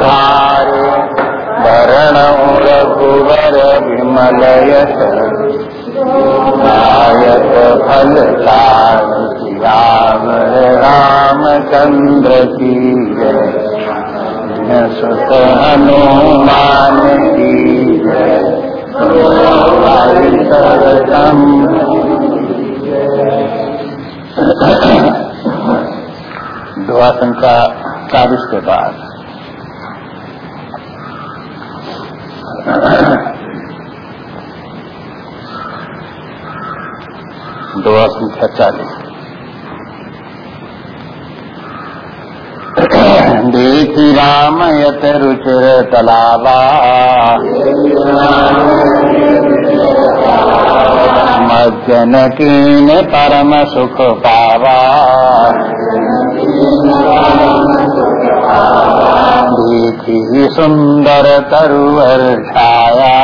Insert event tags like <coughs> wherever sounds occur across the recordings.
धारे वरण रघुवर विमल यश फल राम रामचंद्र की जय सुत हनुमान की जय दुआ संख्या चालीस के बाद दुआ संख्या चालीस। देखी राम यत रुचिर तलावा। मज्जन कीन परम सुख पावा। देखी सुंदर तरुवर छाया।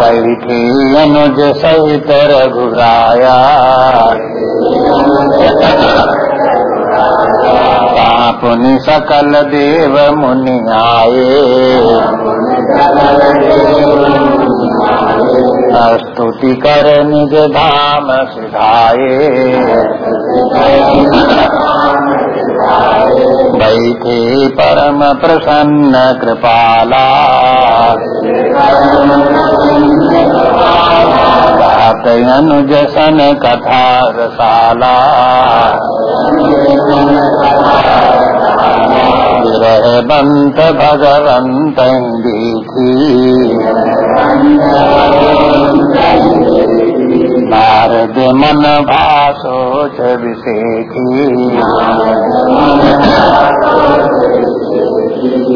बैठी अनुज सहित रघुराया। पुनि सकल देव मुनि आए स्तुति कर निज धाम सुधाए बैठे परम प्रसन्न कृपाला। अनुज सन कथा रसाला। विरह भगवंत देखी नारद मन भाषोच विषेखी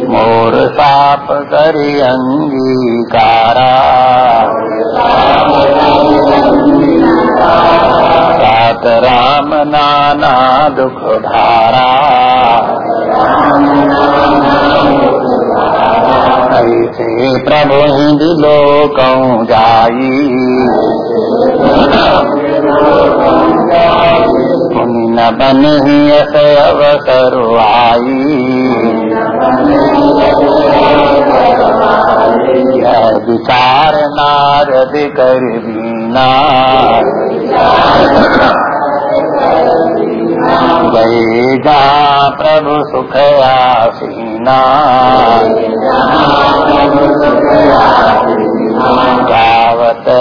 मोर साप करी अंगीकारा। सात राम नाना दुख धारा। ऐसे प्रभु हिंदी लोक जाई। न बनी अवसर आई। विचार नारद कर बीना गए जा प्रभु सुख आसीना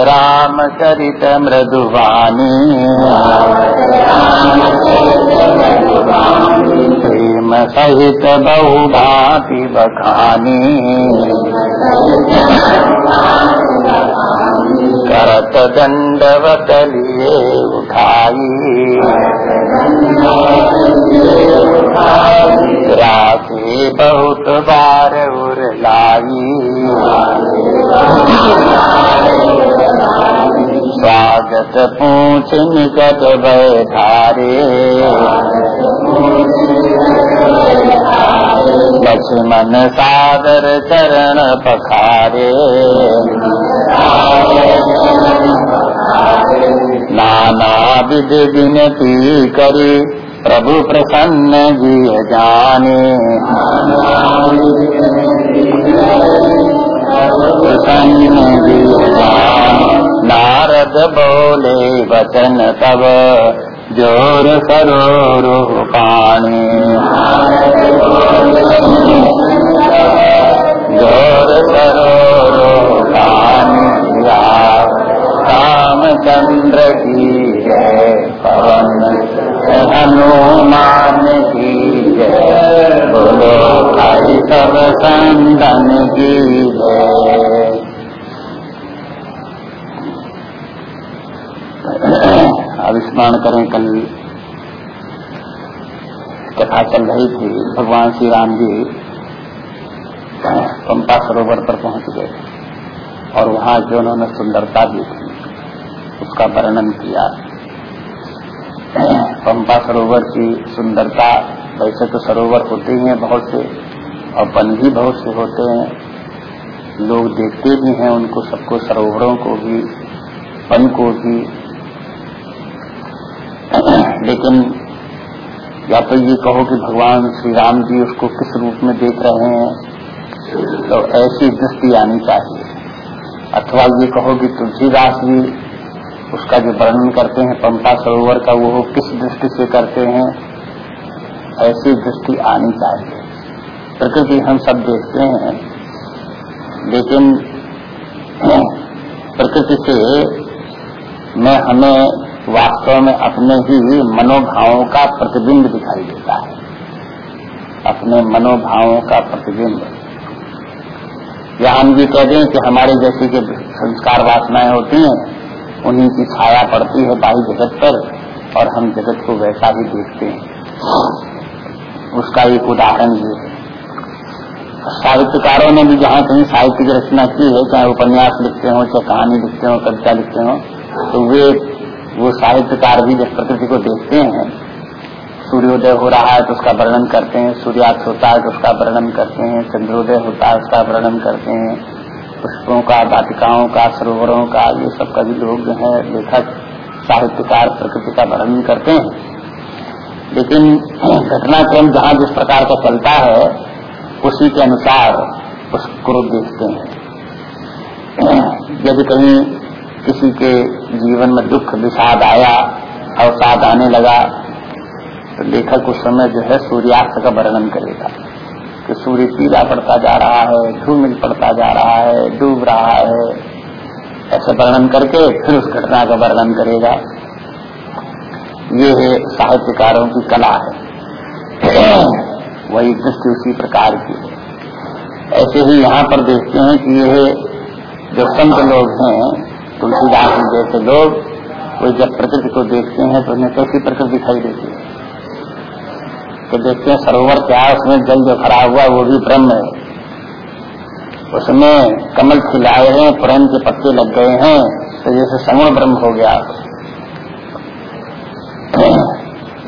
राम चरित मृदुवानी प्रेम सहित बहु भांति बखानी। करत दंडवत लिए उठाई राशि बहुत बार उर लाई स्वागत पूछ निकट बैठारे लक्ष्मण सागर चरण पखारे। नाना विध विनती करी, प्रभु प्रसन्न जी जाने। प्रसन्न जी जाने। नारद बोले, वचन तब। ज़ोर सरोरो पानी। ज़ोर सरोरो पानी। रामचंद्र की जय पवन। हनुमान की जय बोलो, भाई सब संदन की जय। अब स्मरण करें कल। कथा चल रही थी। भगवान श्री राम जी पंपा सरोवर पर पहुँच गए और वहाँ जो उन्होंने सुंदरता दी थी उसका वर्णन किया। पंपा सरोवर की सुंदरता, वैसे तो सरोवर होते ही हैं बहुत से और वन भी बहुत से होते हैं। लोग देखते भी हैं उनको, सबको सरोवरों को भी, वन को भी। लेकिन या तो ये कहो कि भगवान श्री राम जी उसको किस रूप में देख रहे हैं? तो ऐसी दृष्टि आनी चाहिए। अथवा ये कहो कि तुलसीदास जी उसका जो वर्णन करते हैं, पंपा सरोवर का, वो किस दृष्टि से करते हैं? ऐसी दृष्टि आनी चाहिए। प्रकृति हम सब देखते हैं, लेकिन प्रकृति से मैं हमें वास्तव में अपने ही मनोभावों का प्रतिबिंब दिखाई देता है। अपने मनोभावों का प्रतिबिंब। या हम ये कहते हैं कि हमारे जैसी के संस्कार वासनाएँ होती हैं, उन्हीं की छाया पड़ती है बाह्य जगत पर और हम जगत को वैसा ही देखते हैं। उसका एक उदाहरण ये है। साहित्यकारों ने भी जहाँ कहीं साहित्य की रचना की है, चाहे उपन्यास लिखते हो, चाहे कहानी लिखते हो, कविता लिखते हो तो वे वो साहित्यकार भी जब प्रकृति को देखते हैं, सूर्योदय हो रहा है तो उसका वर्णन करते हैं, सूर्यास्त होता है तो उसका वर्णन करते हैं, चंद्रोदय होता है उसका वर्णन करते हैं, पुष्पों का, वाटिकाओं का, सरोवरों का, ये सब का भी लोग जो है, लेखक, साहित्यकार, प्रकृति का वर्णन करते हैं। लेकिन घटनाक्रम जहाँ जिस प्रकार का चलता है, उसी के अनुसार उसको देखते हैं। <clears throat> यदि कहीं किसी के जीवन में दुख, विषाद आया, अवसाद आने लगा तो लेखक उस समय जो है सूर्यास्त का वर्णन करेगा कि सूर्य पीला पड़ता जा रहा है, धूमिल पड़ता जा रहा है, डूब रहा है। ऐसे वर्णन करके फिर उस घटना का वर्णन करेगा। ये है साहित्यकारों की कला है। वही दृष्टि उसी प्रकार की है। ऐसे ही यहाँ पर देखते हैं कि यह जो संत लोग हैं तुलसीदास जैसे लोग वो जब प्रकृति को देखते हैं तो उन्हें कैसी प्रकृति दिखाई देती है। तो देखते हैं, सरोवर क्या उसमें जल जो खड़ा हुआ वो भी ब्रह्म है। उसमें कमल खिलाए हैं प्रेम के पत्ते लग गए हैं तो जैसे सगुण ब्रह्म हो गया।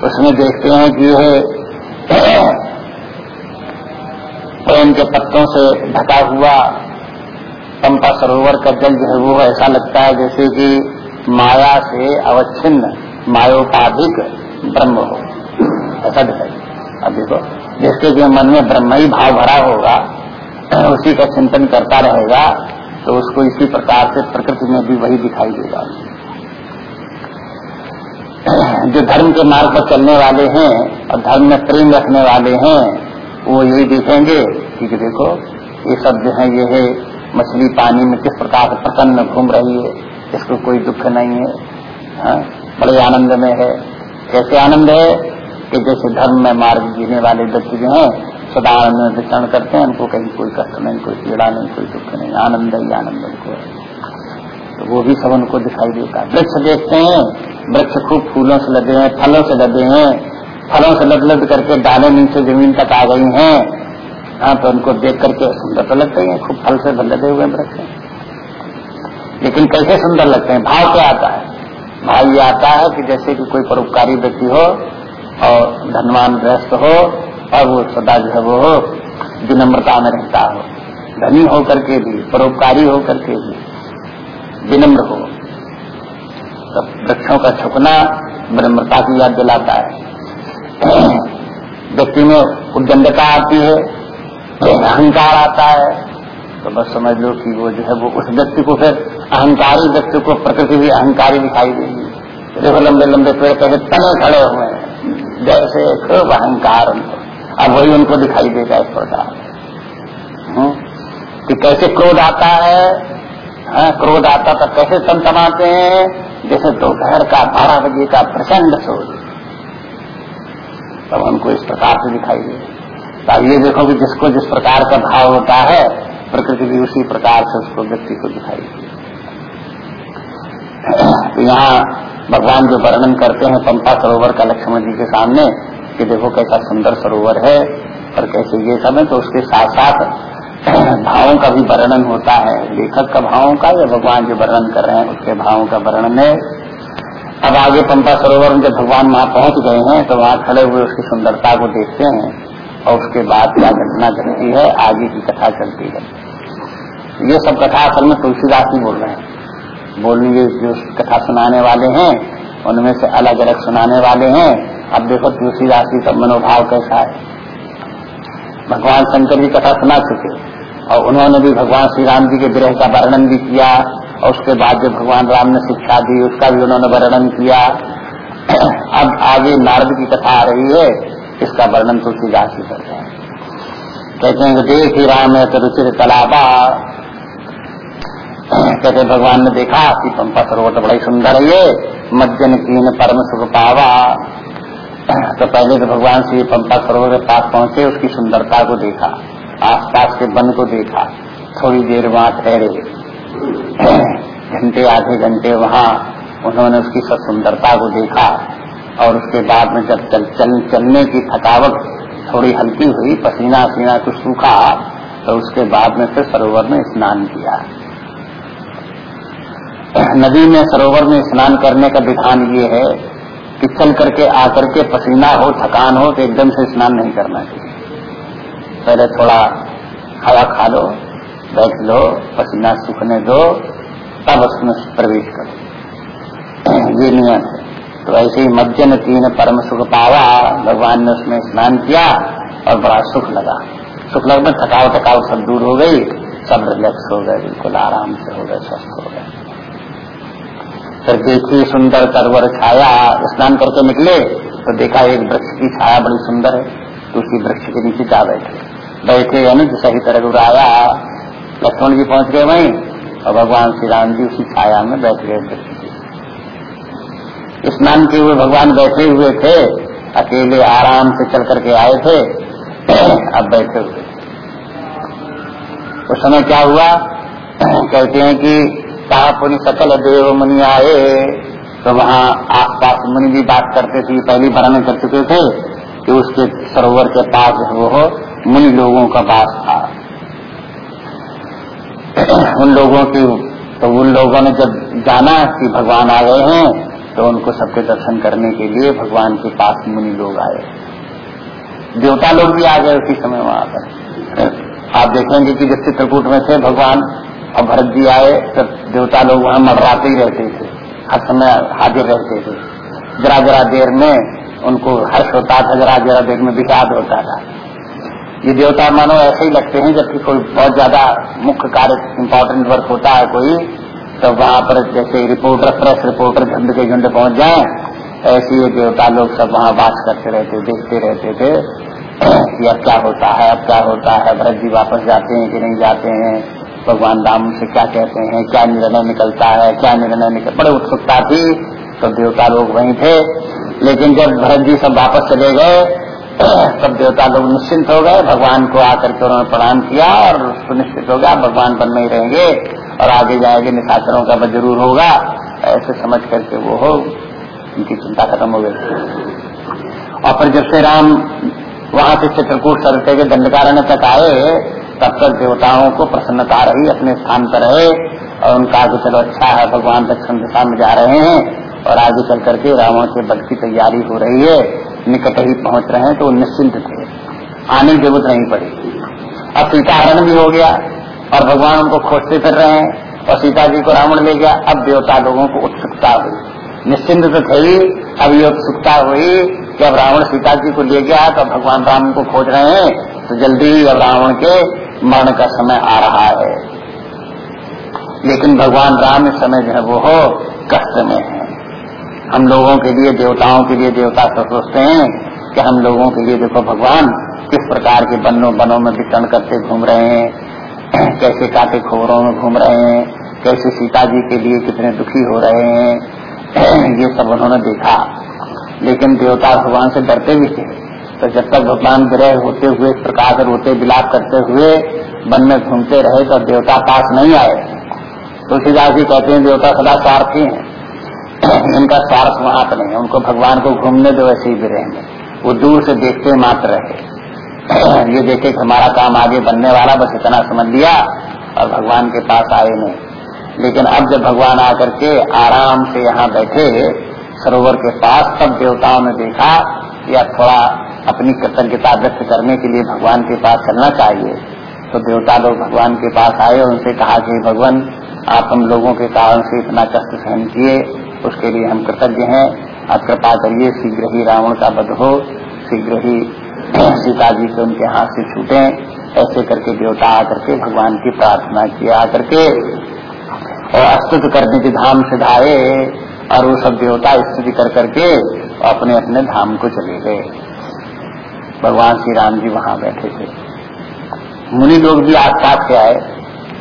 उसमें देखते हैं कि यह प्रेम के पत्तों से ढका हुआ पंपा सरोवर का जल जो है वो ऐसा लगता है जैसे कि माया से अवच्छिन्न, मायोपाधिक ब्रह्म हो। ऐसा दिखाई अब देखो जिसके जो मन में ब्रह्म ही भाव भरा होगा, <clears throat> उसी का चिंतन करता रहेगा तो उसको इसी प्रकार से प्रकृति में भी वही दिखाई देगा। <clears throat> जो धर्म के मार्ग पर चलने वाले हैं, और धर्म में प्रेम रखने वाले हैं, वो यही देखेंगे कि देखो, ये सब जो है, ये है मछली पानी में किस प्रकार से प्रसन्न घूम रही है, इसको कोई दुख नहीं है, हा? बड़े आनंद में है। कैसे आनंद है कि जैसे धर्म में मार्ग जीने वाले व्यक्ति जो है सदा आनंद विचरण करते हैं, उनको कहीं कोई कष्ट नहीं, कोई पीड़ा नहीं, कोई दुख नहीं, आनंद ही आनंद उनको है। तो वो भी सब उनको दिखाई देता है। वृक्ष देखते हैं, वृक्ष खूब फूलों से लदे हैं, फलों से लदे हैं, फलों से लद लद करके डाले नीचे ज़मीन तक आ गई हैं। हाँ तो उनको देख करके सुंदर तो लगते हैं खूब फल से लदे हुए वृक्ष लेकिन कैसे सुंदर लगते हैं? भाव क्या आता है? भाव ये आता है कि जैसे कि कोई परोपकारी व्यक्ति हो और धनवान ग्रस्त हो और वो सदा जो है वो हो विनम्रता में रहता हो। धनी होकर के भी, परोपकारी होकर के भी विनम्र हो। तो वृक्षों का छुपना विनम्रता की याद दिलाता है। <clears throat> व्यक्ति में उद्दंडता आती है अहंकार आता है तो बस समझ लो कि वो जो है वो उस व्यक्ति को फिर अहंकारी व्यक्ति को प्रकृति भी अहंकारी दिखाई देगी। देखो लंबे लंबे पेड़ पौधे तने खड़े हुए हैं। जैसे खूब अहंकार उनको। अब वही उनको दिखाई देगा इस प्रकार। हम्म? कि कैसे क्रोध आता है हाँ, क्रोध आता तो कैसे तमतमाते हैं? जैसे दोपहर का बारह बजे का प्रचंड सोच तब हमको इस प्रकार से दिखाई दे अब ये देखो कि जिसको जिस प्रकार का भाव होता है, प्रकृति भी उसी प्रकार से उसको व्यक्ति को दिखाई तो यहाँ भगवान जो वर्णन करते हैं पंपा सरोवर का लक्ष्मण जी के सामने, कि देखो कैसा सुंदर सरोवर है और कैसे ये सब है तो उसके साथ साथ भावों का भी वर्णन होता है। लेखक का भावों का या भगवान जो वर्णन कर रहे हैं, उसके भावों का वर्णन है। अब आगे पंपा सरोवर में जब भगवान वहाँ पहुँच गए हैं तो वहाँ खड़े हुए उसकी सुंदरता को देखते हैं। और उसके बाद क्या घटना घटती है, आगे की कथा चलती है। ये सब कथा असल में तुलसीदास ही बोल रहे हैं। बोलने जो कथा सुनाने वाले हैं, उनमें से अलग अलग सुनाने वाले हैं। अब देखो तुलसीदास जी का मनोभाव कैसा है। भगवान शंकर जी कथा सुना चुके और उन्होंने भी भगवान श्री राम जी के विरह का वर्णन भी किया और उसके बाद जो भगवान राम ने शिक्षा दी, उसका भी उन्होंने वर्णन किया। <clears throat> अब आगे नारद की कथा आ रही है। इसका वर्णन तुलसीदास जी करते हैं। कहते हैं देख ही राम है तो रुचिर तलाबा कहते भगवान ने देखा कि पंपा सरोवर तो बड़ा ही सुंदर है ये, मज्जन कीन परम सुख पावा। तो पहले तो भगवान श्री पंपा सरोवर के पास पहुँचे, उसकी सुंदरता को देखा, आसपास के वन को देखा, थोड़ी देर वहाँ ठहरे। घंटे, आधे घंटे वहाँ उन्होंने उसकी सब सुंदरता को देखा। और उसके बाद में जब चल, चल चलने की थकावट थोड़ी हल्की हुई पसीना पसीना कुछ सूखा तो उसके बाद में फिर सरोवर में स्नान किया। नदी में सरोवर में स्नान करने का विधान ये है कि चल करके आकर के पसीना हो थकान हो तो एकदम से स्नान नहीं करना चाहिए। पहले थोड़ा हवा खा लो बैठ लो पसीना सूखने दो तब उसमें प्रवेश करो। ये नियम है। तो ऐसे ही मज्जन तीन परम सुख पावा, भगवान ने उसमें स्नान किया और बड़ा सुख लगा। सुख लग में थकावट थकावट सब दूर हो गई, सब रिलैक्स हो गए, बिल्कुल आराम से हो गए, स्वस्थ हो गए। फिर देखी सुंदर तरवर छाया, स्नान करके निकले तो देखा एक वृक्ष की छाया बड़ी सुंदर है तो उसी वृक्ष के नीचे जा बैठे। बैठे यानी सही तरह आया लक्ष्मण जी पहुँच गए वहीं, और भगवान श्री राम जी उसी छाया में बैठ गए। स्नान किए हुए भगवान बैठे हुए थे, अकेले आराम से चल करके आए थे, <clears throat> अब बैठे हुए। उस समय क्या हुआ? <clears throat> कहते हैं कि कहा सकल देव मुनि आए तो वहाँ आस पास मुनि भी बात करते थे पहली वर्णन कर चुके थे कि उसके सरोवर के पास वो मुनि लोगों का वास था। <clears throat> उन लोगों की तो उन लोगों ने जब जाना कि भगवान आ गए हैं तो उनको सबके दर्शन करने के लिए भगवान के पास मुनि लोग आए। देवता लोग भी आ गए उसी समय वहाँ पर। आप देखेंगे कि जब चित्रकूट में थे, भगवान और भरत जी आए, तब देवता लोग वहाँ मरवाते ही रहते थे। हर समय हाजिर रहते थे। जरा जरा देर में उनको हर्ष होता था, जरा जरा देर में विषाद होता था। ये देवता मानो ऐसे ही लगते हैं, जबकि कोई बहुत ज़्यादा मुख्य कार्य इम्पोर्टेंट वर्क होता है कोई तो वहाँ पर जैसे रिपोर्टर प्रेस रिपोर्टर झुंड के झुंड पहुँच जाए, ऐसे ये देवता लोग सब वहाँ बात करते रहते, देखते रहते थे, कि अब क्या होता है, अब क्या होता है, भरत जी वापस जाते हैं कि नहीं जाते हैं, भगवान राम से क्या कहते हैं, क्या निर्णय निकलता है, क्या निर्णय निकल, बड़े उत्सुकता थी तो देवता लोग वहीं थे, लेकिन जब भरत जी सब वापस चले गए सब देवता लोग निश्चिंत हो गए, भगवान को आकर के उन्होंने प्रणाम किया और सुनिश्चित हो गया, भगवान बन नहीं रहेंगे। और आगे जाएँगे निशाचरों का ज़रूर होगा। ऐसे समझ करके वो हो, उनकी चिंता खत्म हो गई। और फिर जब से राम वहाँ से चित्रकूट सरते के दंडकारण्य तक आए, तब तक देवताओं को प्रसन्नता रही, अपने स्थान पर रहे और उनका आगे चलो अच्छा है, भगवान दक्षिण दिशा में जा रहे हैं और आगे चल करके रावण के बल की तैयारी हो रही है। निकट ही पहुँच रहे हैं तो निश्चिंत थे। आने की ज़रूरत नहीं पड़ी। अब सीताहरण भी हो गया। और भगवान उनको खोजते फिर रहे हैं और सीता जी को रावण ले गया। अब देवता लोगों को उत्सुकता हुई। निश्चिंत तो थी अब ये उत्सुकता हुई कि अब रावण सीता जी को ले गया तो भगवान राम को खोज रहे हैं तो जल्दी ही अब रावण के मरण का समय आ रहा है। लेकिन भगवान राम इस समय जो है वो हो, कष्ट में है। हम लोगों के लिए, देवताओं के लिए देवता सोचते हैं कि हम लोगों के लिए देखो, भगवान किस प्रकार के बनों बनों में वितरण करते घूम रहे हैं। कैसे काटे खोरों में घूम रहे हैं, कैसे सीता जी के लिए कितने दुखी हो रहे हैं, <clears throat> ये सब उन्होंने देखा। लेकिन देवता भगवान से डरते भी थे। तो जब तक भगवान ग्रह होते हुए, प्रकाश रोते विलाप करते हुए मन में घूमते रहे तो देवता पास नहीं आए। तुलसीदास जी कहते हैं, देवता सदा स्वार्थी हैं। <clears throat> इनका स्वार्थ वहाँ पर नहीं है। उनको भगवान को घूमने दो ऐसे ही भी रहेंगे वो दूर से देखते मात्र रहे। <coughs> ये देखे कि हमारा काम आगे बनने वाला, बस इतना समझ लिया और भगवान के पास आए नहीं। लेकिन अब जब भगवान आकर के आराम से यहाँ बैठे, सरोवर के पास, तब देवताओं ने देखा या थोड़ा अपनी कृतज्ञता व्यक्त करने के लिए भगवान के पास चलना चाहिए। तो देवता लोग भगवान के पास आए और उनसे कहा कि भगवान, आप हम लोगों के कारण से इतना कष्ट सहन किए, उसके लिए हम कृतज्ञ हैं। आप कृपा करिए, शीघ्र ही रावण का वध हो, शीघ्र ही सीता जी से उनके हाथ से छूटे, ऐसे करके देवता आकर के भगवान की प्रार्थना किया आकर के, और अस्तुत करने के धाम से धाये, और वो सब देवता स्तुति कर करके अपने अपने धाम को चले गए। भगवान श्री राम जी वहाँ बैठे थे। मुनि लोग भी आस पास से आए।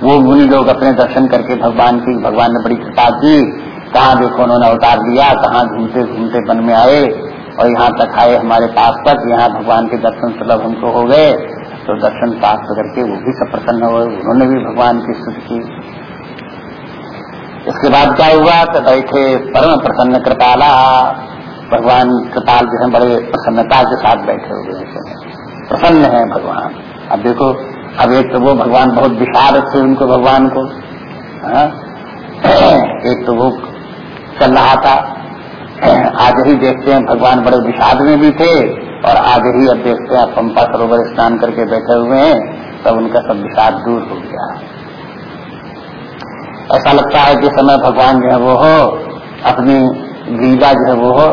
वो मुनि लोग अपने दर्शन करके भगवान की, भगवान ने बड़ी कृपा की। कहाँ देखो उन्होंने अवतार दिया कहाँ घूमते घूमते वन में आए। और यहाँ तक आए हमारे पास तक, यहाँ भगवान के दर्शन सुलभ हमको हो गए। तो दर्शन प्राप्त करके वो भी सब प्रसन्न हुए, उन्होंने भी भगवान की स्तुति की। इसके बाद क्या हुआ? तो बैठे परम प्रसन्न कृपाला। भगवान कृपाल जो है, बड़े प्रसन्नता के साथ बैठे हुए हैं। प्रसन्न है भगवान। अब देखो, अब एक तो वो भगवान बहुत विशाल थे उनको, भगवान को। हा? <clears throat> एक तो वो चल रहा था। आज ही देखते हैं, भगवान बड़े विषाद में भी थे और आज ही अब देखते हैं, पंपा सरोवर स्नान करके बैठे हुए हैं, तब उनका सब विषाद दूर हो गया। ऐसा लगता है कि समय भगवान जो है वो हो, अपनी लीला जो है वो हो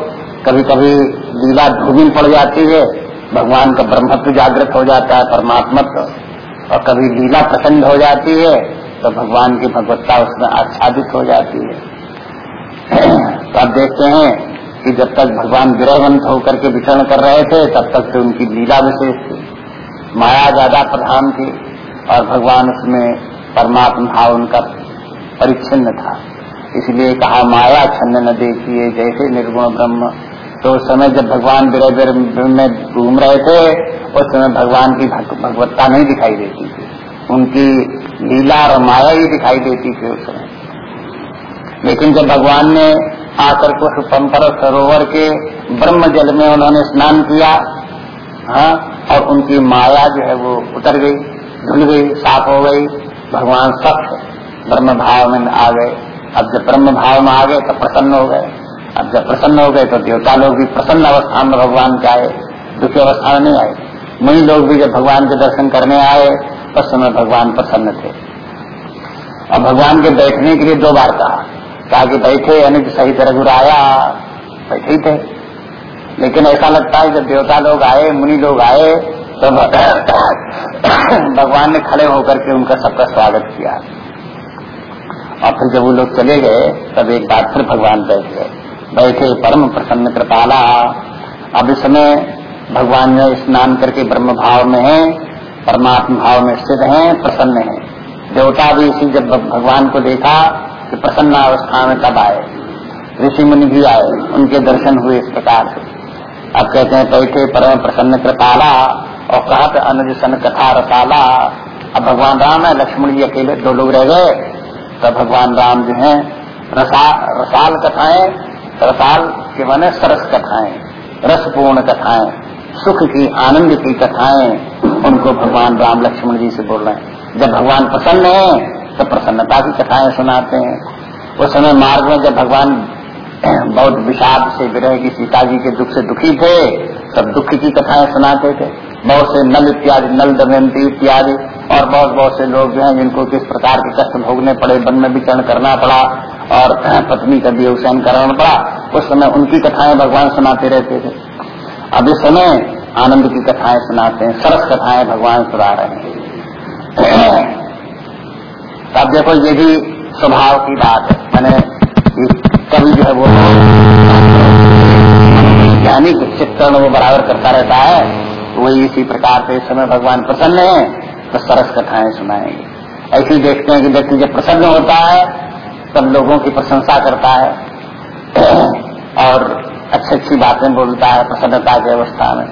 कभी कभी लीला धूमिल पड़ जाती है, भगवान का ब्रह्मत्व जागृत हो जाता है, परमात्मत्व, और कभी लीला प्रसन्न हो जाती है तो भगवान की भगवत्ता उसमें आच्छादित हो जाती है। तो आप देखते हैं कि जब तक भगवान विरहवंत होकर के विचरण कर रहे थे, तब तक तो उनकी लीला विशेष थी। माया ज़्यादा प्रधान थी और भगवान उसमें परमात्मा भाव उनका परिच्छिन्न था। इसलिए कहा, माया छन्न न देखिए, जैसे निर्गुण ब्रह्म। तो उस समय जब भगवान विरह में घूम रहे थे, उस समय भगवान की भगवत्ता नहीं दिखाई देती थी। उनकी लीला और माया ही दिखाई देती थी उस समय। लेकिन जब भगवान ने आकर को पंपर सरोवर के ब्रह्म जल में उन्होंने स्नान किया हाँ और उनकी माया जो है वो उतर गई, धुल गई, साफ़ हो गई, भगवान स्वच्छ ब्रह्म भाव में आ गए। अब जब ब्रह्म भाव में आ गए तो प्रसन्न हो गए। अब जब प्रसन्न हो गए तो देवता लोग भी प्रसन्न अवस्था में भगवान के आए, दुखी अवस्था में नहीं आए। वही लोग भी जब भगवान के दर्शन करने आए, उस समय भगवान प्रसन्न थे। और भगवान के बैठने के लिए दो बार कहा। कहा कि बैठे, यानी कि सही तरह गुराया बैठे ही थे। लेकिन ऐसा लगता है, जब देवता लोग आए, मुनि लोग आए तो <coughs> भगवान ने खड़े होकर के उनका सबका स्वागत किया। और फिर जब वो लोग चले गए, तब एक बार फिर भगवान बैठ गए। बैठे परम प्रसन्न कृपाला। अब इस समय भगवान ने स्नान करके ब्रह्म भाव में है, परमात्मा भाव में स्थित हैं, प्रसन्न हैं। देवता भी इसी जब भगवान को देखा कि प्रसन्न अवस्था में तब आए? ऋषि मुनि भी आए, उनके दर्शन हुए इस प्रकार से। अब कहते हैं बैठे परम प्रसन्न कृपाला और कहत अनुज सन कथा रसाला। अब भगवान राम है, लक्ष्मण जी अकेले दो लोग रह गए। तब भगवान राम जो है, रसा, रसाल कथाएँ, रसाल के माने सरस कथाएँ, रसपूर्ण कथाएँ, सुख की, आनंद की कथाएँ, उनको भगवान राम लक्ष्मण जी से बोल रहे हैं। जब भगवान प्रसन्न है तो प्रसन्नता की कथाएँ सुनाते हैं। उस समय मार्ग में जब भगवान बहुत विषाद से विरह की सीता जी के दुख से दुखी थे सब दुख की कथाएँ सुनाते थे। बहुत से नल इत्यादि, नल दमयंती इत्यादि, और बहुत बहुत से लोग जो हैं, जिनको किस प्रकार के कष्ट भोगने पड़े, वन में विचरण करना पड़ा, और पत्नी का भी अवसान कराना पड़ा। उस समय उनकी कथाएँ भगवान सुनाते रहते थे। अब इस समय आनंद की कथाएँ सुनाते हैं, सरस कथाएँ भगवान सुना रहे हैं। <clears throat> अब देखो, ये भी स्वभाव की बात है। मैंने कभी जो है वो ज्ञानी चित्रण वो बराबर करता रहता है वही इसी प्रकार से इस समय भगवान प्रसन्न है तो सरस कथाएँ सुनाएँगे। ऐसे देखते हैं कि व्यक्ति जब प्रसन्न होता है सब लोगों की प्रशंसा करता है, और अच्छी अच्छी बातें बोलता है प्रसन्नता की अवस्था में।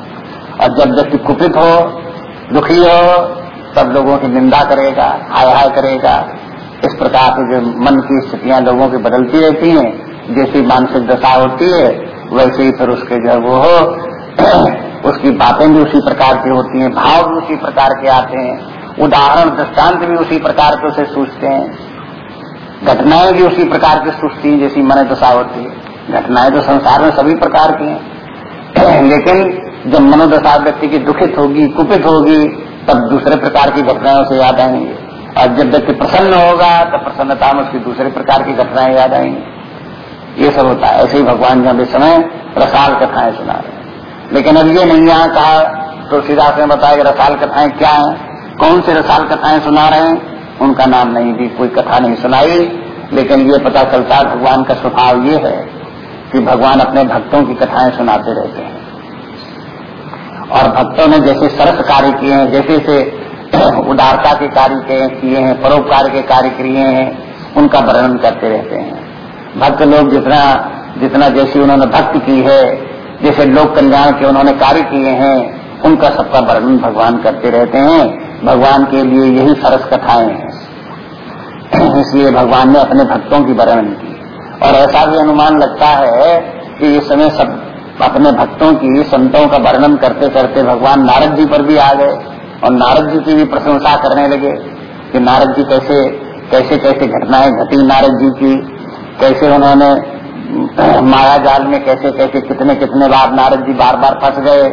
और जब व्यक्ति कुपित हो, दुखी हो सब लोगों की निंदा करेगा हाय हाय करेगा। इस प्रकार से जो मन की स्थितियाँ लोगों की बदलती रहती हैं, जैसी मानसिक दशा होती है, वैसे ही फिर उसके जो वो हो, <clears throat> उसकी बातें भी उसी प्रकार की होती हैं, भाव भी उसी प्रकार के आते हैं, उदाहरण दृष्टांत भी उसी प्रकार के उसे सूझते हैं। घटनाएँ भी उसी प्रकार की सुस्ती जैसी मन दशा होती है। घटनाएँ तो संसार में सभी प्रकार की हैं। <clears throat> लेकिन जब मनोदशा व्यक्ति की दुखित होगी, कुपित होगी तब दूसरे प्रकार की घटनाओं से याद आएँगे। और जब व्यक्ति प्रसन्न होगा तब प्रसन्नता में उसकी दूसरे प्रकार की घटनाएँ याद आएँगी। ये सब होता है। ऐसे ही भगवान जब इस समय रसाल कथाएँ सुना रहे लेकिन अब ये नहीं यहाँ कहा तो तुलसीदास ने बताया कि रसाल कथाएँ क्या है। कौन से रसाल कथाएँ सुना रहे हैं? उनका नाम नहीं दी कोई कथा नहीं सुनाई। लेकिन ये पता चलता है, भगवान का स्वभाव ये है कि भगवान अपने भक्तों की कथाएँ सुनाते रहते हैं। और भक्तों ने जैसे सरस कार्य किए हैं, जैसे जैसे <clears throat> उदारता के कार्य किए हैं, परोपकार के कार्य किए हैं, उनका वर्णन करते रहते हैं। भक्त लोग जितना जितना जैसी उन्होंने भक्ति की है, जैसे लोक कल्याण के उन्होंने कार्य किए हैं, उनका सबका वर्णन भगवान करते रहते हैं। भगवान के लिए यही सरस कथाएँ हैं। <clears throat> इसलिए भगवान ने अपने भक्तों की वर्णन की। और ऐसा भी अनुमान लगता है कि इस समय सब अपने भक्तों की, संतों का वर्णन करते करते भगवान नारद जी पर भी आ गए और नारद जी की भी प्रशंसा करने लगे कि नारद जी कैसे कैसे कैसे घटनाएँ घटी नारद जी की, कैसे उन्होंने माया जाल में कैसे कैसे कितने कितने बार नारद जी बार बार फंस गए,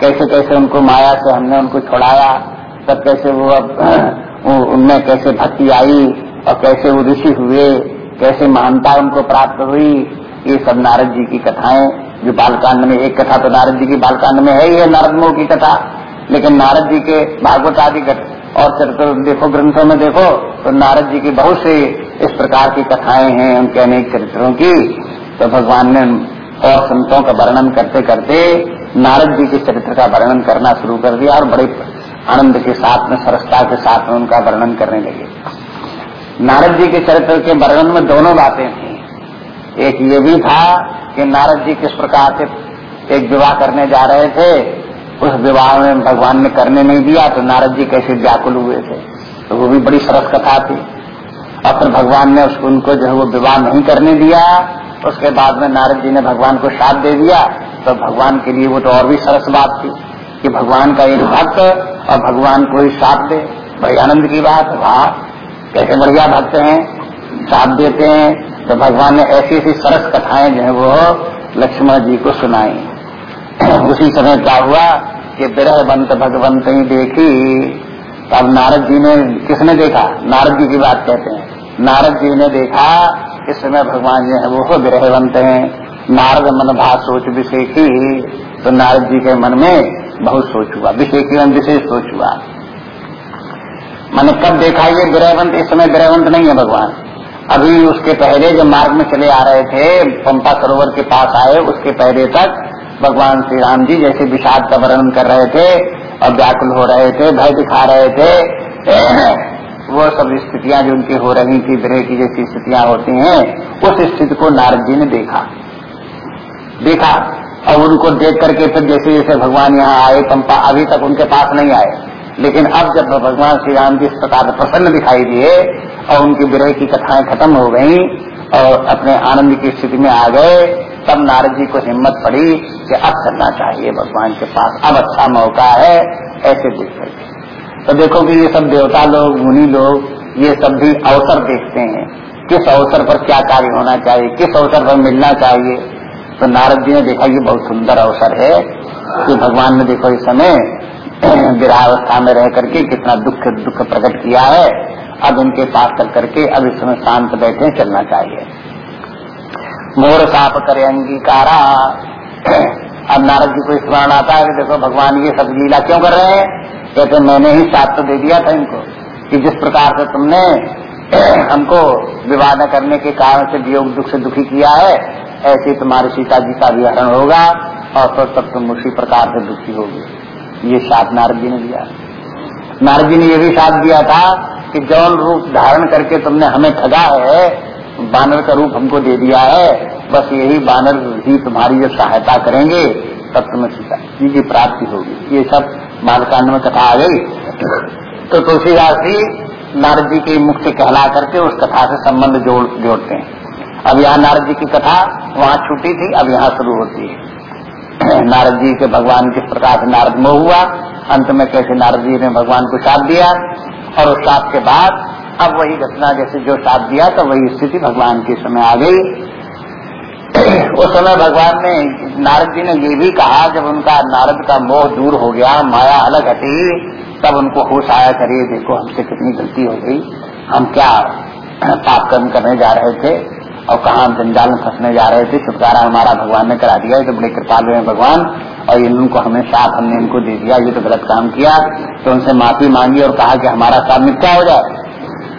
कैसे कैसे उनको माया से हमने उनको छुड़ाया, तब कैसे वो अब उनमें कैसे भक्ति आई और कैसे वो ऋषि हुए, कैसे महानता उनको प्राप्त हुई, ये सब नारद जी की कथाएँ जो बालकांड में एक कथा तो नारद जी की बालकांड में है ही है नारद मोह की कथा। लेकिन नारद जी के भागवत आदि और चरित्र देखो, ग्रंथों में देखो तो नारद जी की बहुत सी इस प्रकार की कथाएँ हैं उनके अनेक चरित्रों की। तो भगवान ने और संतों का वर्णन करते करते नारद जी के चरित्र का वर्णन करना शुरू कर दिया और बड़े आनंद के साथ में, सरसता के साथ में उनका वर्णन करने लगे। नारद जी के चरित्र के वर्णन में दोनों बातें थी। एक ये भी था कि नारद जी किस प्रकार से एक विवाह करने जा रहे थे, उस विवाह में भगवान ने करने नहीं दिया तो नारद जी कैसे व्याकुल हुए थे? तो वो भी बड़ी सरस कथा थी। और फिर भगवान ने उसको, उनको जो है वो विवाह नहीं करने दिया। उसके बाद में नारद जी ने भगवान को साथ दे दिया। तो भगवान के लिए वो तो और भी सरस बात थी कि भगवान का एक भक्त और भगवान को ही साथ दे। बड़ी आनंद की बात वाह, कैसे बढ़िया भक्त हैं। साथ देते हैं। तो भगवान ने ऐसी ऐसी सरस कथाएँ जो है वो लक्ष्मण जी को सुनाई। उसी समय क्या हुआ कि विरह बंत भगवंत ही देखी। तब नारद जी ने, किसने देखा? नारद जी की बात कहते हैं। नारद जी ने देखा, इस समय भगवान जो है वो विरहवंत है। नारद मन भा सोच विषेखी तो नारद जी के मन में बहुत सोच हुआ विषेखी विशेष सोच हुआ। मैंने कब देखा ये ग्रहवंत इस समय ग्रहवंत नहीं है भगवान। अभी उसके पहले जब मार्ग में चले आ रहे थे, पंपा सरोवर के पास आए, उसके पहले तक भगवान श्री राम जी जैसे विषाद का वर्णन कर रहे थे और व्याकुल हो रहे थे, भय दिखा रहे थे। <clears throat> वो सब स्थितियाँ जो उनकी हो रही थी, ग्रह की जैसी स्थितियाँ होती हैं, उस स्थिति को नारद जी ने देखा। देखा और उनको देख करके फिर जैसे जैसे भगवान यहाँ आए, पंपा अभी तक उनके पास नहीं आए। लेकिन अब जब भगवान श्री राम जी इस प्रकार प्रसन्न दिखाई दिए और उनकी विरह की कथाएँ खत्म हो गई और अपने आनंद की स्थिति में आ गए। तब नारद जी को हिम्मत पड़ी कि अब करना चाहिए। भगवान के पास अब अच्छा मौका है, ऐसे देख तो देखो कि ये सब देवता लोग, मुनि लोग, ये सब भी अवसर देखते हैं। किस अवसर पर क्या कार्य होना चाहिए, किस अवसर पर मिलना चाहिए? तो नारद जी ने देखा, ये बहुत सुंदर अवसर है कि भगवान ने देखो इस समय <clears throat> विरावस्था में रह करके कितना दुख दुख प्रकट किया है। अब इनके पास कर करके अब इस समय शांत बैठे चलना चाहिए। मोर साप करे अंगीकारा। अब नारद जी को स्मरण आता है देखो भगवान ये सब लीला क्यों कर रहे हैं? कहते, मैंने ही साथ तो दे दिया था इनको, कि जिस प्रकार से तुमने हमको विवाह न करने के कारण से वियोग दुख से दुखी किया है, ऐसे तुम्हारे सीता जी का भी हरण होगा और फिर तब तुम उसी प्रकार से दुखी होगी। ये साथ नारद जी ने दिया। नारद जी ने ये भी साथ दिया था कि जौन रूप धारण करके तुमने हमें ठगा है, बानर का रूप हमको दे दिया है, बस यही बानर ही तुम्हारी जो सहायता करेंगे, तब तुम्हें सीता जी की प्राप्ति होगी। ये सब बालकांड में कथा आ गई। तो तुलसीदास जी नारद जी के मुख से कहला करके उस कथा से संबंध जोड़, जोड़ते हैं। अब यहाँ नारद जी की कथा वहाँ छूटी थी, अब यहाँ शुरू होती है। <clears throat> नारद जी के भगवान किस प्रकार से नारद मोह हुआ। अंत में कैसे नारद जी ने भगवान को साथ दिया? और उस साथ के बाद अब वही घटना, जैसे जो साथ दिया तो वही स्थिति भगवान के समय आ गई। <clears throat> उस समय भगवान ने, नारद जी ने ये भी कहा, जब उनका नारद का मोह दूर हो गया, माया अलग हटी, तब उनको होश आया करिए देखो हमसे कितनी गलती हो गई। हम क्या <clears throat> पाप कर्म करने जा रहे थे और कहा जंजाल में फंसने जा रहे थे? छुटकारा हमारा भगवान ने करा दिया तो बड़े कृपालु हैं भगवान। और इनको हमें साथ हमने इनको दे दिया, ये तो गलत काम किया। तो उनसे माफ़ी मांगी और कहा कि हमारा साथ मिथ्या हो जाए।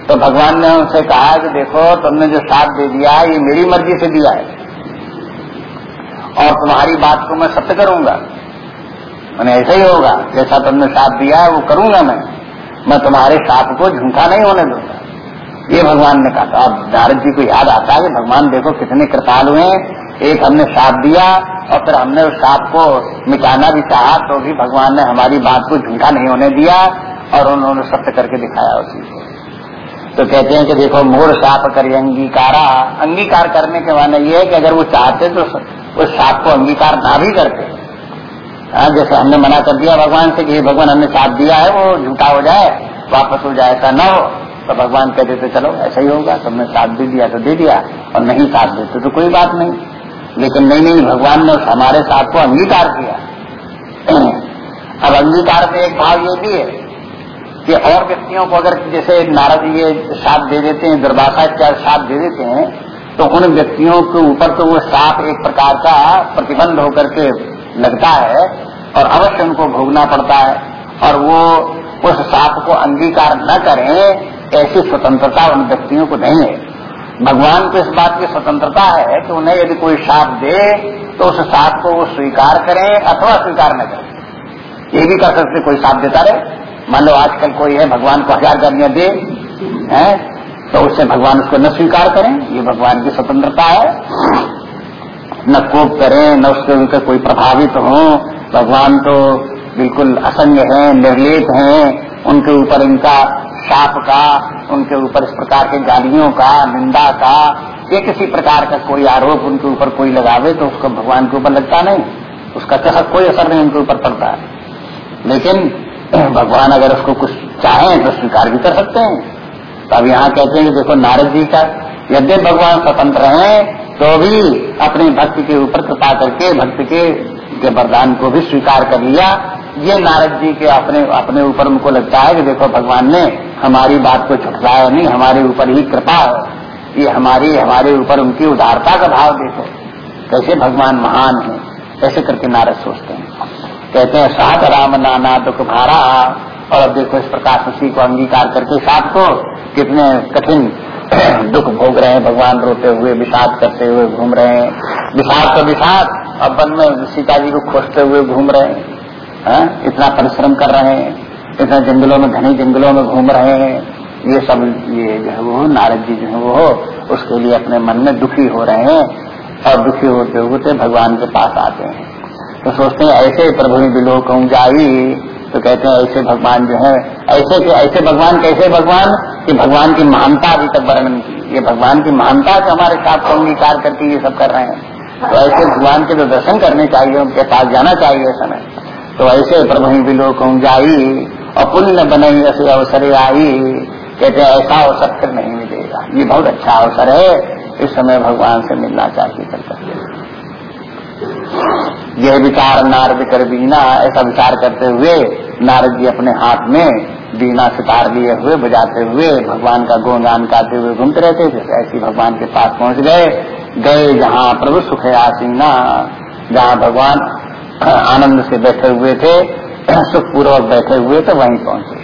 तो भगवान ने उनसे कहा कि देखो, तुमने जो साथ दे दिया, ये मेरी मर्ज़ी से दिया है। और तुम्हारी बात को मैं सत्य करूँगा। मैंने ऐसा ही होगा, जैसा तुमने साथ दिया है, वो करूँगा मैं। मैं तुम्हारे साथ को झूठा नहीं होने दूँगा। ये भगवान ने कहा था। अब नारद जी को याद आता है कि भगवान देखो कितने कृपाल हुए एक हमने साथ दिया और फिर हमने उस साप को मिटाना भी चाहा तो भी भगवान ने हमारी बात को झूठा नहीं होने दिया और उन्होंने सत्य करके दिखाया उसी को। तो कहते हैं कि देखो, मोर साप कर अंगीकारा। अंगीकार करने के माने ये है कि अगर वो चाहते तो उस साप को अंगीकार ना भी करते। हाँ जैसे हमने मना कर दिया भगवान से कि भगवान, हमने साथ दिया है, वो झूठा हो जाए, वापस हो जाए, ऐसा न हो। तो भगवान कहते देते चलो, ऐसा ही होगा, तुमने साथ भी दिया तो दे दिया और नहीं साथ देते तो कोई बात नहीं। लेकिन नहीं नहीं, भगवान ने हमारे साथ को अंगीकार किया। <clears throat> अब अंगीकार में एक भाव ये भी है कि और व्यक्तियों को अगर जैसे नारद ये साथ दे देते हैं दुर्भाषा क्या साथ दे देते हैं तो उन व्यक्तियों के ऊपर तो वो साप एक प्रकार का प्रतिबंध होकर के लगता है और अवश्य उनको भोगना पड़ता है और वो उस साप को अंगीकार न करें, ऐसी स्वतंत्रता उन व्यक्तियों को नहीं है। भगवान को इस बात की स्वतंत्रता है कि उन्हें यदि कोई साप दे तो उस साप को वो स्वीकार करें अथवा स्वीकार न करें। ये भी कर सकते, कोई साप देता रहे। मान लो आजकल कोई है, भगवान को हज़ार गर्मियाँ दे, है तो उससे भगवान उसको न स्वीकार करें। ये भगवान की स्वतंत्रता है। न कोप करें, न उससे उनका कोई प्रभावित हो। भगवान तो बिल्कुल असंग है, निर्लेप है। उनके ऊपर इनका शाप का, उनके ऊपर इस प्रकार के गालियों का, निंदा का, ये किसी प्रकार का कोई आरोप उनके ऊपर कोई लगावे तो उसको भगवान के ऊपर लगता नहीं। उसका कहा कोई असर नहीं उनके ऊपर पड़ता है। लेकिन भगवान अगर उसको कुछ चाहे तो स्वीकार भी कर सकते हैं। तो अब यहाँ कहते हैं कि देखो, नारद जी का यद्य भगवान स्वतंत्र हैं तो भी अपनी भक्ति के ऊपर कृपा करके, भक्ति के वरदान को भी स्वीकार कर लिया ये नारद जी के अपने अपने ऊपर उनको लगता है कि देखो भगवान ने हमारी बात को छुटलाया नहीं, हमारे ऊपर ही कृपा है। ये हमारी, हमारे ऊपर उनकी उदारता का भाव देखो। कैसे भगवान महान है, ऐसे करके नारद सोचते हैं। कहते हैं, सात राम नाना दुख भारा, और अब देखो इस प्रकार उसी को अंगीकार करके सात को कितने कठिन <clears throat> दुख भोग रहे हैं। भगवान रोते हुए, विषाद करते हुए घूम रहे हैं। विषाद तो विषाद, अब वन में सीता जी को खोजते हुए घूम रहे हैं। इतना परिश्रम कर रहे हैं, इतना जंगलों में, घने जंगलों में घूम रहे हैं। ये सब, ये जो है वो, नारद जी जो है वो उसके लिए अपने मन में दुखी हो रहे हैं और दुखी होते होते भगवान के पास आते हैं। तो सोचते हैं, ऐसे प्रभु बिलो कहूँ, जाई तो कहते हैं, ऐसे भगवान जो है, ऐसे के, ऐसे भगवान, कैसे भगवान? कि भगवान की महानता अभी तक वर्णन की। ये भगवान की महानता से हमारे साथ को अंगीकार करके ये सब कर रहे हैं। तो ऐसे भगवान के तो दर्शन करने चाहिए, उनके पास जाना चाहिए समय। तो ऐसे प्रभु बिलो कहूँ जाई और पुण्य बनई, ऐसे अवसर आई। कहते ऐसा अवसर फिर नहीं मिलेगा। ये बहुत अच्छा अवसर है, इस समय भगवान से मिलना चाहिए सकते यह विचार नारद कर बीना, ऐसा विचार करते हुए नारद जी अपने हाथ में बीना सितार लिए हुए, बजाते हुए भगवान का गुणगान गाते हुए घूमते रहते थे। ऐसी भगवान के पास पहुँच गए। गए जहाँ प्रभु सुख आसीना जहाँ भगवान आनंद से बैठे हुए थे, <clears throat> सुखपूर्वक बैठे हुए तो वहीं पहुँचे।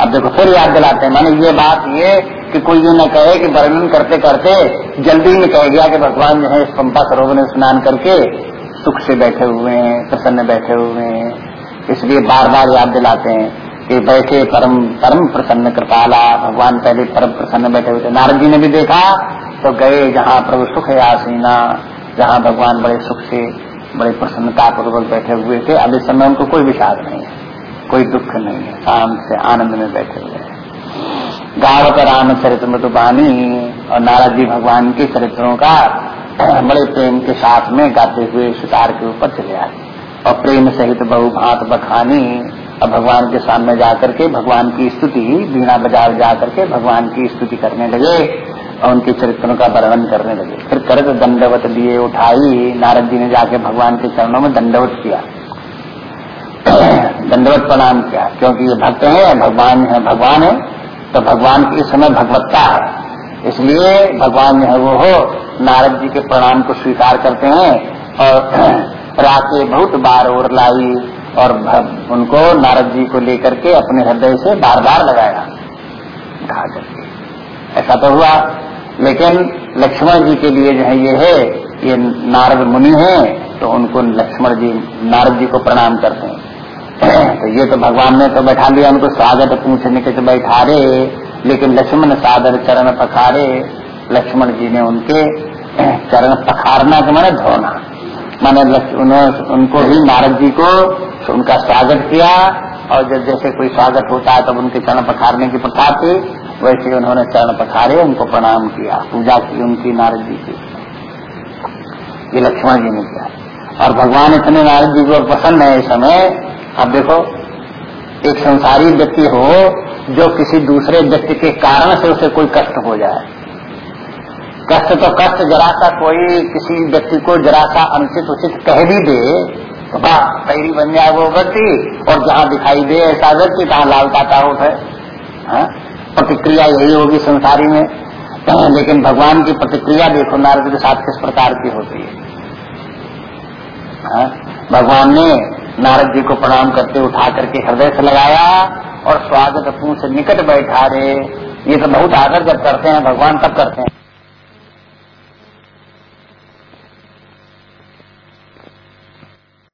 अब देखो, फिर याद दिलाते हैं। माने ये बात ये कि कोई ये न कहे कि वर्णन करते करते जल्दी में कह गया कि भगवान जो है, इस पंपा सरोवर में स्नान करके सुख से बैठे हुए हैं, प्रसन्न बैठे हुए हैं। इसलिए बार बार याद दिलाते हैं कि बैठे परम परम प्रसन्न कृपाला। भगवान पहले परम प्रसन्न बैठे हुए थे। नारद जी ने भी देखा तो गए जहाँ प्रभु सुख आसीना जहाँ भगवान बड़े सुख से बड़े प्रसन्नता पूर्वक बैठे हुए थे। अब इस समय उनको कोई विषाद नहीं है, कोई दुख नहीं है। शांत से, आनंद में बैठे हुए हैं। गावत राम चरित्र में तो बानी और नारद जी भगवान के चरित्रों का <clears throat> बड़े प्रेम के साथ में गाते हुए शिकार के ऊपर चले आए। और प्रेम सहित बहु भात बखानी और भगवान के सामने जाकर के भगवान की स्तुति बीना बाज़ार जाकर के भगवान की स्तुति करने लगे। और उनके चरित्रों का वर्णन करने लगे। फिर करत दंडवत लिए उठाई, नारद जी ने जाके भगवान के चरणों में दंडवत किया। <clears throat> दंडवत प्रणाम किया। क्योंकि ये भक्त है, भगवान है भगवान है तो भगवान की इस समय भगवत्ता है। इसलिए भगवान जो है वो हो, नारद जी के प्रणाम को स्वीकार करते हैं और <clears throat> राके बहुत बार और लाई और उनको नारद जी को लेकर के अपने हृदय से बार बार लगाया ऐसा तो हुआ। लेकिन लक्ष्मण जी के लिए जो है ये है, ये नारद मुनि है तो उनको लक्ष्मण जी, नारद जी को प्रणाम करते हैं। <clears throat> तो ये तो भगवान ने तो बैठा लिया, उनको स्वागत पूछने के तो बैठा रहे लेकिन लक्ष्मण सादर चरण पखारे, लक्ष्मण जी ने उनके <clears throat> चरण पखारना के मैंने धोना। मैंने उनको भी नारद जी को उनका स्वागत किया, और जब जैसे कोई स्वागत होता है, तब उनके चरण पखारने की प्रथा थी वैसे उन्होंने चरण पखारे उनको प्रणाम किया, पूजा की, उनकी नारद जी की। ये लक्ष्मण जी ने किया। और भगवान इतने नारद जी को पसंद है इस समय। अब देखो, एक संसारी व्यक्ति हो, जो किसी दूसरे व्यक्ति के कारण से उसे कोई कष्ट हो जाए। कष्ट तो कष्ट, जरा सा कोई किसी व्यक्ति को जरा सा अनुचित उचित कह भी दे तो वाह पैरी बन जाए वो व्यक्ति, और जहाँ दिखाई दे ऐसा व्यक्ति, तहाँ लाल काटा उठे हाँ? प्रतिक्रिया यही होगी संसारी में लेकिन भगवान की प्रतिक्रिया देखो, नारद के साथ किस प्रकार की होती है हाँ? भगवान ने नारद जी को प्रणाम करते उठा करके हृदय से लगाया और स्वागत पूछ निकट बैठा रहे ये तो बहुत आदर जब करते हैं, भगवान तब करते हैं